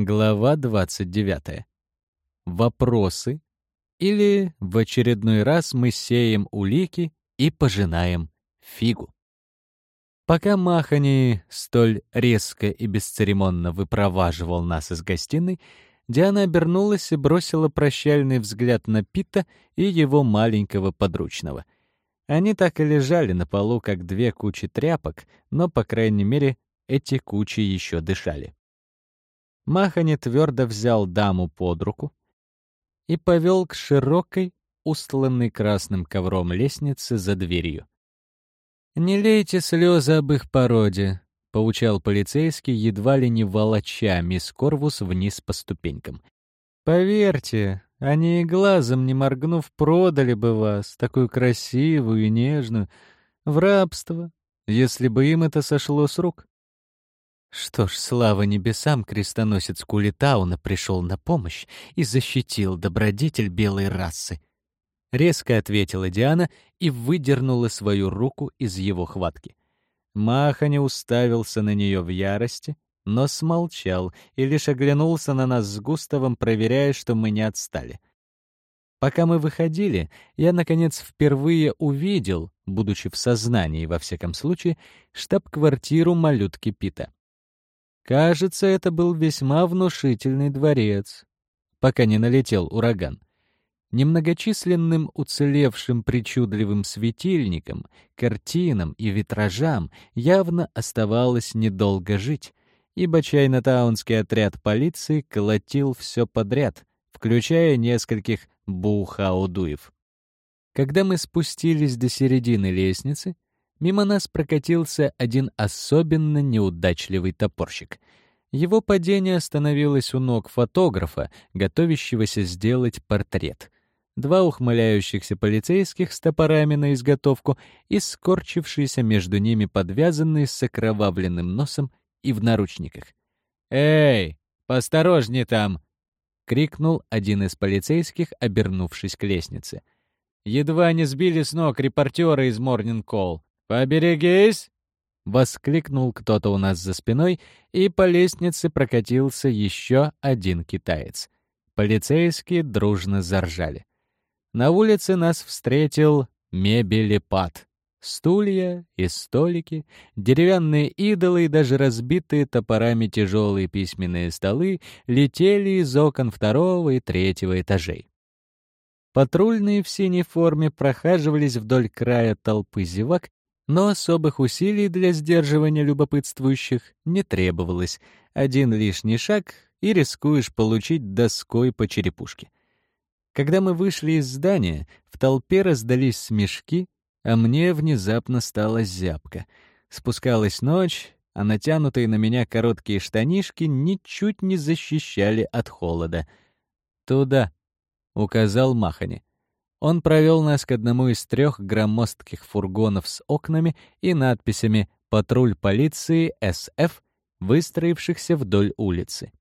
Глава 29. Вопросы или в очередной раз мы сеем улики и пожинаем фигу. Пока Махани столь резко и бесцеремонно выпроваживал нас из гостиной, Диана обернулась и бросила прощальный взгляд на Пита и его маленького подручного. Они так и лежали на полу, как две кучи тряпок, но, по крайней мере, эти кучи еще дышали. Махани твердо взял даму под руку и повел к широкой, устланной красным ковром лестнице за дверью. «Не лейте слезы об их породе», — поучал полицейский, едва ли не волоча мисс Корвус вниз по ступенькам. «Поверьте, они и глазом не моргнув продали бы вас, такую красивую и нежную, в рабство, если бы им это сошло с рук. Что ж, слава небесам, крестоносец Кулитауна пришел на помощь и защитил добродетель белой расы. Резко ответила Диана и выдернула свою руку из его хватки. Маха уставился на нее в ярости, но смолчал и лишь оглянулся на нас с Густавом, проверяя, что мы не отстали. Пока мы выходили, я, наконец, впервые увидел, будучи в сознании, во всяком случае, штаб-квартиру малютки Пита. Кажется, это был весьма внушительный дворец, пока не налетел ураган. Немногочисленным уцелевшим причудливым светильникам, картинам и витражам явно оставалось недолго жить, ибо чайнатаунский отряд полиции колотил все подряд, включая нескольких бухаудуев. Когда мы спустились до середины лестницы, Мимо нас прокатился один особенно неудачливый топорщик. Его падение остановилось у ног фотографа, готовящегося сделать портрет. Два ухмыляющихся полицейских с топорами на изготовку и скорчившийся между ними подвязанный с окровавленным носом и в наручниках. «Эй, посторожнее там!» — крикнул один из полицейских, обернувшись к лестнице. Едва не сбили с ног репортера из Morning Call. «Поберегись!» — воскликнул кто-то у нас за спиной, и по лестнице прокатился еще один китаец. Полицейские дружно заржали. На улице нас встретил мебелепад. Стулья и столики, деревянные идолы и даже разбитые топорами тяжелые письменные столы летели из окон второго и третьего этажей. Патрульные в синей форме прохаживались вдоль края толпы зевак но особых усилий для сдерживания любопытствующих не требовалось. Один лишний шаг — и рискуешь получить доской по черепушке. Когда мы вышли из здания, в толпе раздались смешки, а мне внезапно стало зябко. Спускалась ночь, а натянутые на меня короткие штанишки ничуть не защищали от холода. «Туда», — указал Махани. Он провел нас к одному из трех громоздких фургонов с окнами и надписями «Патруль полиции СФ», выстроившихся вдоль улицы.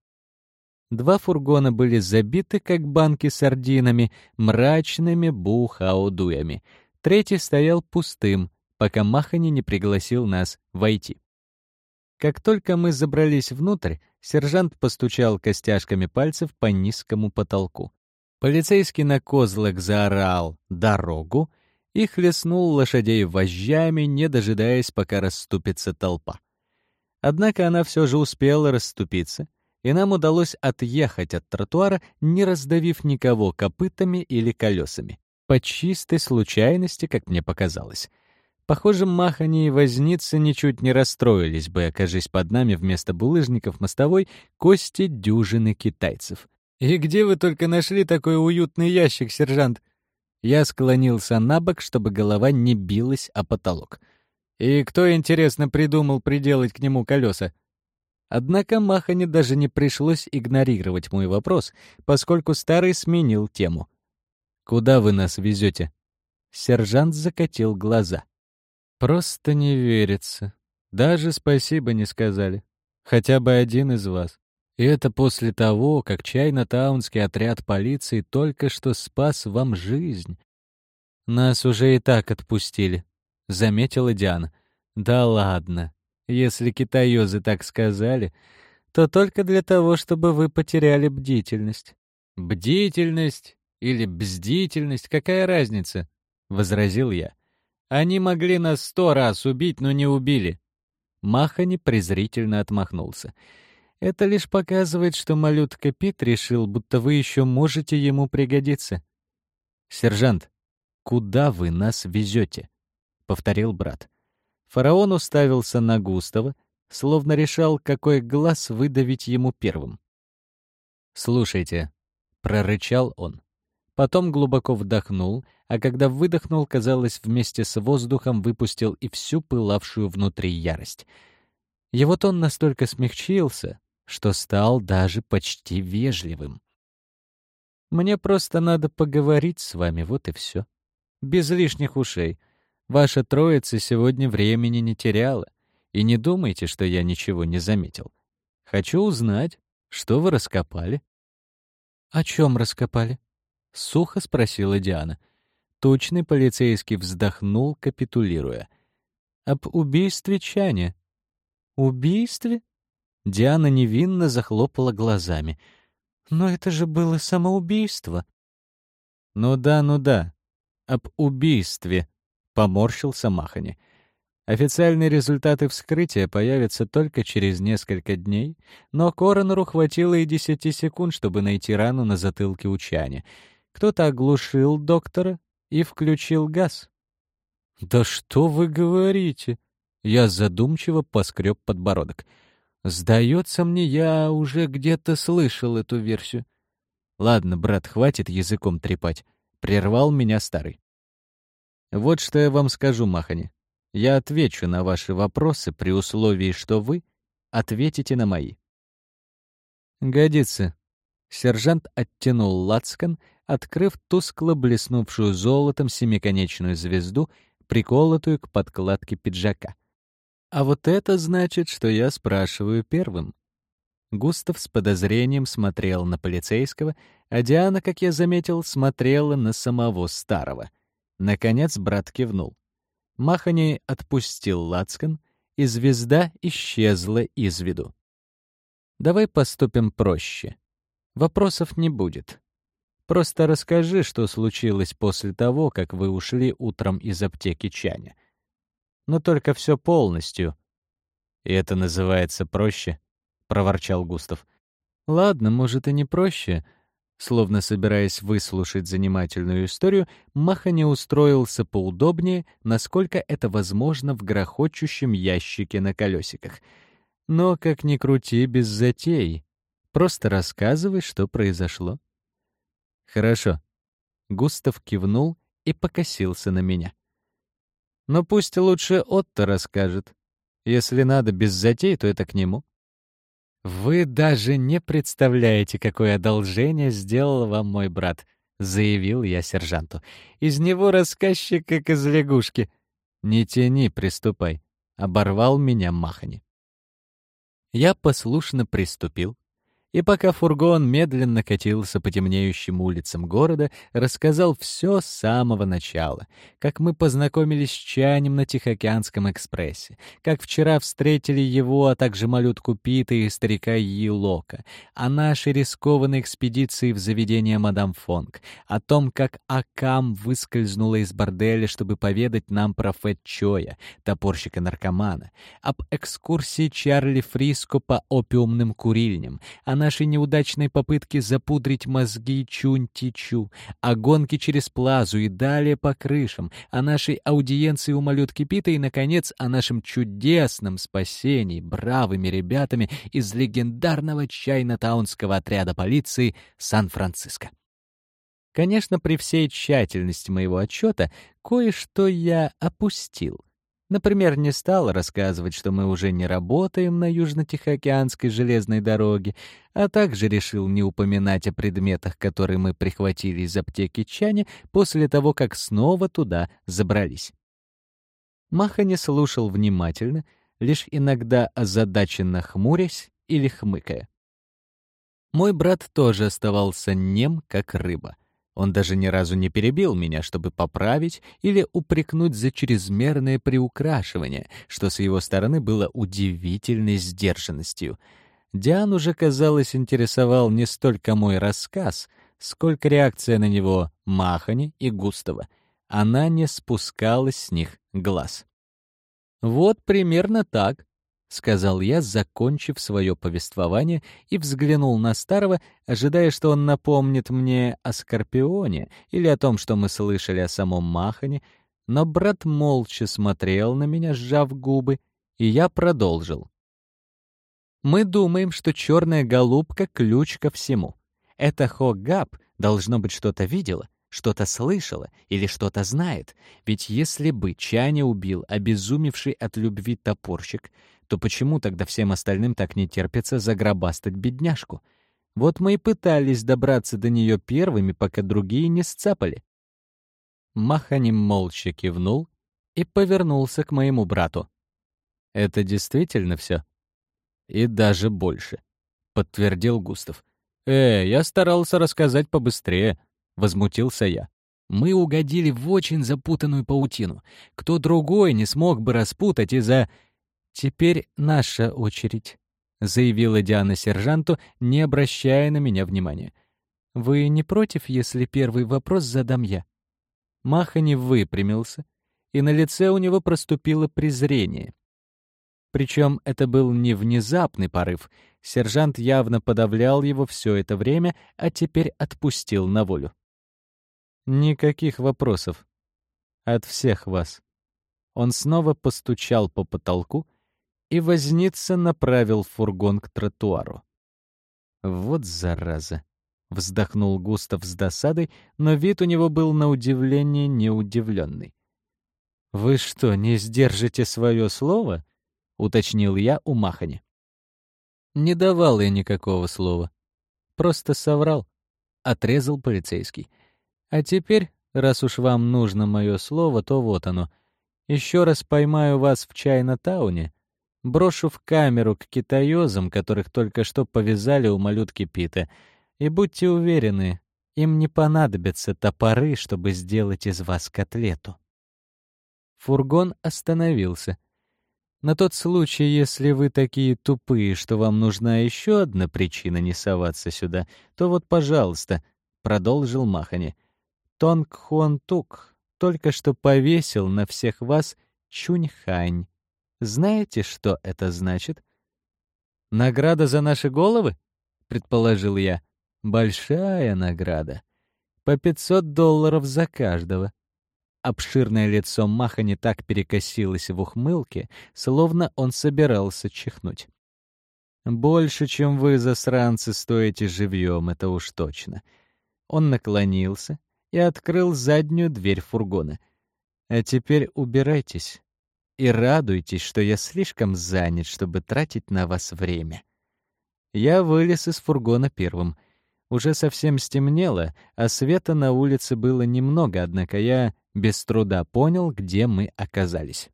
Два фургона были забиты, как банки сардинами, мрачными бухаудуями. Третий стоял пустым, пока Махани не пригласил нас войти. Как только мы забрались внутрь, сержант постучал костяшками пальцев по низкому потолку. Полицейский на козлах заорал «дорогу» и хлестнул лошадей вожжами, не дожидаясь, пока расступится толпа. Однако она все же успела расступиться, и нам удалось отъехать от тротуара, не раздавив никого копытами или колесами. По чистой случайности, как мне показалось. Похоже, махани и возницы ничуть не расстроились бы, окажись под нами вместо булыжников мостовой кости дюжины китайцев. «И где вы только нашли такой уютный ящик, сержант?» Я склонился на бок, чтобы голова не билась о потолок. «И кто, интересно, придумал приделать к нему колеса?» Однако Махане даже не пришлось игнорировать мой вопрос, поскольку старый сменил тему. «Куда вы нас везете?» Сержант закатил глаза. «Просто не верится. Даже спасибо не сказали. Хотя бы один из вас. И это после того, как чайно-таунский отряд полиции только что спас вам жизнь. Нас уже и так отпустили, — заметила Диана. Да ладно. Если китаёзы так сказали, то только для того, чтобы вы потеряли бдительность». «Бдительность или бздительность, какая разница?» — возразил я. «Они могли нас сто раз убить, но не убили». Махани презрительно отмахнулся. «Это лишь показывает, что малютка Пит решил, будто вы еще можете ему пригодиться». «Сержант, куда вы нас везете?» — повторил брат. Фараон уставился на Густава, словно решал, какой глаз выдавить ему первым. «Слушайте», — прорычал он. Потом глубоко вдохнул, а когда выдохнул, казалось, вместе с воздухом выпустил и всю пылавшую внутри ярость. Его тон настолько смягчился, что стал даже почти вежливым. «Мне просто надо поговорить с вами, вот и все. Без лишних ушей. Ваша троица сегодня времени не теряла. И не думайте, что я ничего не заметил. Хочу узнать, что вы раскопали». «О чем раскопали?» — сухо спросила Диана. Точный полицейский вздохнул, капитулируя. «Об убийстве Чаня». «Убийстве?» Диана невинно захлопала глазами. «Но это же было самоубийство». «Ну да, ну да. Об убийстве», — поморщился Махани. Официальные результаты вскрытия появятся только через несколько дней, но коронеру хватило и десяти секунд, чтобы найти рану на затылке у Чани — кто-то оглушил доктора и включил газ. «Да что вы говорите?» Я задумчиво поскреб подбородок. «Сдается мне, я уже где-то слышал эту версию». «Ладно, брат, хватит языком трепать», — прервал меня старый. «Вот что я вам скажу, Махани. Я отвечу на ваши вопросы при условии, что вы ответите на мои». «Годится». Сержант оттянул лацкан, открыв тускло блеснувшую золотом семиконечную звезду, приколотую к подкладке пиджака. А вот это значит, что я спрашиваю первым. Густав с подозрением смотрел на полицейского, а Диана, как я заметил, смотрела на самого старого. Наконец брат кивнул. Махани отпустил лацкан, и звезда исчезла из виду. Давай поступим проще. Вопросов не будет. Просто расскажи, что случилось после того, как вы ушли утром из аптеки Чаня. Но только все полностью. И это называется проще, — проворчал Густав. Ладно, может, и не проще. Словно собираясь выслушать занимательную историю, Маха не устроился поудобнее, насколько это возможно в грохочущем ящике на колесиках. Но, как ни крути, без затей. Просто рассказывай, что произошло. «Хорошо». Густав кивнул и покосился на меня. «Но пусть лучше Отто расскажет. Если надо без затей, то это к нему». «Вы даже не представляете, какое одолжение сделал вам мой брат», — заявил я сержанту. «Из него рассказчик, как из лягушки». «Не тяни, приступай», — оборвал меня Махани. Я послушно приступил, и пока фургон медленно катился по темнеющим улицам города, рассказал все с самого начала, как мы познакомились с Чанем на Тихоокеанском экспрессе, как вчера встретили его, а также малютку Пита и старика Йилока, о нашей рискованной экспедиции в заведение мадам Фонг, о том, как Акам выскользнула из борделя, чтобы поведать нам про Фэт Чоя, топорщика-наркомана, об экскурсии Чарли Фриско по опиумным курильням, о нашей неудачной попытке запудрить мозги Чунь-Тичу, о гонке через плазу и далее по крышам, о нашей аудиенции у малютки Пита и, наконец, о нашем чудесном спасении бравыми ребятами из легендарного чайно-таунского отряда полиции Сан-Франциско. Конечно, при всей тщательности моего отчета кое-что я опустил. Например, не стал рассказывать, что мы уже не работаем на Южно-Тихоокеанской железной дороге, а также решил не упоминать о предметах, которые мы прихватили из аптеки Чани после того, как снова туда забрались. Маха не слушал внимательно, лишь иногда озадаченно хмурясь или хмыкая. Мой брат тоже оставался нем, как рыба — он даже ни разу не перебил меня, чтобы поправить или упрекнуть за чрезмерное приукрашивание, что с его стороны было удивительной сдержанностью. Диан уже казалось, интересовал не столько мой рассказ, сколько реакция на него Махани и Густава. Она не спускалась с них глаз. «Вот примерно так», — сказал я, закончив свое повествование, и взглянул на старого, ожидая, что он напомнит мне о Скорпионе или о том, что мы слышали о самом Махане, но брат молча смотрел на меня, сжав губы, и я продолжил. «Мы думаем, что черная голубка — ключ ко всему. Эта Хогап, должно быть, что-то видела, что-то слышала или что-то знает. Ведь если бы Чаня убил обезумевший от любви топорщик, то почему тогда всем остальным так не терпится загробастать бедняжку? Вот мы и пытались добраться до нее первыми, пока другие не сцапали. Маханим молча кивнул и повернулся к моему брату. «Это действительно все?» «И даже больше», — подтвердил Густав. «Э, я старался рассказать побыстрее», — возмутился я. «Мы угодили в очень запутанную паутину. Кто другой не смог бы распутать из-за...» «Теперь наша очередь», — заявила Диана сержанту, не обращая на меня внимания. «Вы не против, если первый вопрос задам я?» Махани выпрямился, и на лице у него проступило презрение. Причем это был не внезапный порыв. Сержант явно подавлял его все это время, а теперь отпустил на волю. «Никаких вопросов. От всех вас». Он снова постучал по потолку, и возница направил фургон к тротуару. «Вот зараза!» — вздохнул Густав с досадой, но вид у него был на удивление неудивленный. «Вы что, не сдержите свое слово?» — уточнил я у Махани. «Не давал я никакого слова. Просто соврал», — отрезал полицейский. «А теперь, раз уж вам нужно мое слово, то вот оно. Еще раз поймаю вас в Чайна-тауне, Брошу в камеру к китаёзам, которых только что повязали у малютки Пита. И будьте уверены, им не понадобятся топоры, чтобы сделать из вас котлету. Фургон остановился. На тот случай, если вы такие тупые, что вам нужна еще одна причина не соваться сюда, то вот, пожалуйста, — продолжил Махани. Тонг Хуан Тук только что повесил на всех вас Чуньхань. Знаете, что это значит? Награда за наши головы? предположил я. Большая награда. По 500 долларов за каждого. Обширное лицо Маха не так перекосилось в ухмылке, словно он собирался чихнуть. «Больше, чем вы, засранцы, стоите живьем, это уж точно». Он наклонился и открыл заднюю дверь фургона. «А теперь убирайтесь и радуйтесь, что я слишком занят, чтобы тратить на вас время. Я вылез из фургона первым. Уже совсем стемнело, а света на улице было немного, однако я без труда понял, где мы оказались.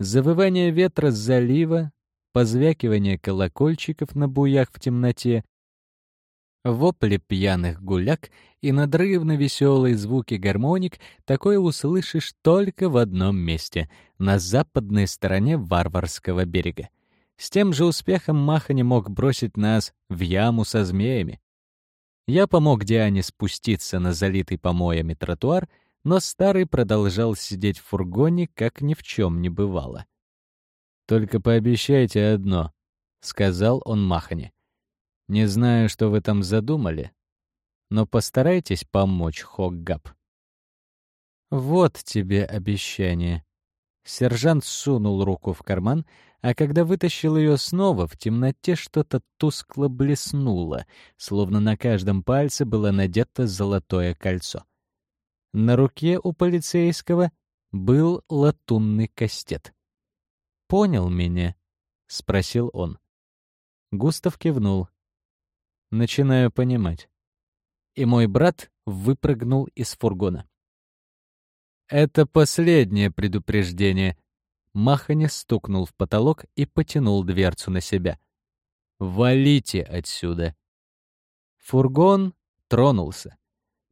Завывание ветра с залива, позвякивание колокольчиков на буях в темноте, Вопли пьяных гуляк и надрывно веселые звуки гармоник такое услышишь только в одном месте — на западной стороне Варварского берега. С тем же успехом Маха не мог бросить нас в яму со змеями. Я помог Диане спуститься на залитый помоями тротуар, но старый продолжал сидеть в фургоне, как ни в чем не бывало. «Только пообещайте одно», — сказал он Махане. Не знаю, что вы там задумали, но постарайтесь помочь Хоггап. Вот тебе обещание. Сержант сунул руку в карман, а когда вытащил ее снова, в темноте что-то тускло блеснуло, словно на каждом пальце было надето золотое кольцо. На руке у полицейского был латунный кастет. «Понял меня?» — спросил он. Густав кивнул. Начинаю понимать. И мой брат выпрыгнул из фургона. Это последнее предупреждение. Маханя стукнул в потолок и потянул дверцу на себя. «Валите отсюда!» Фургон тронулся.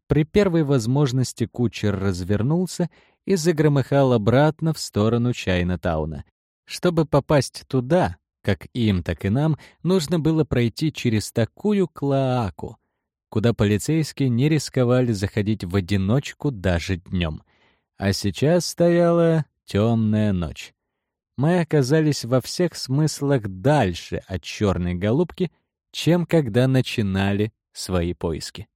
При первой возможности кучер развернулся и загромыхал обратно в сторону Чайна-тауна. Чтобы попасть туда, Как им, так и нам нужно было пройти через такую клоаку, куда полицейские не рисковали заходить в одиночку даже днем. А сейчас стояла темная ночь. Мы оказались во всех смыслах дальше от черной голубки, чем когда начинали свои поиски.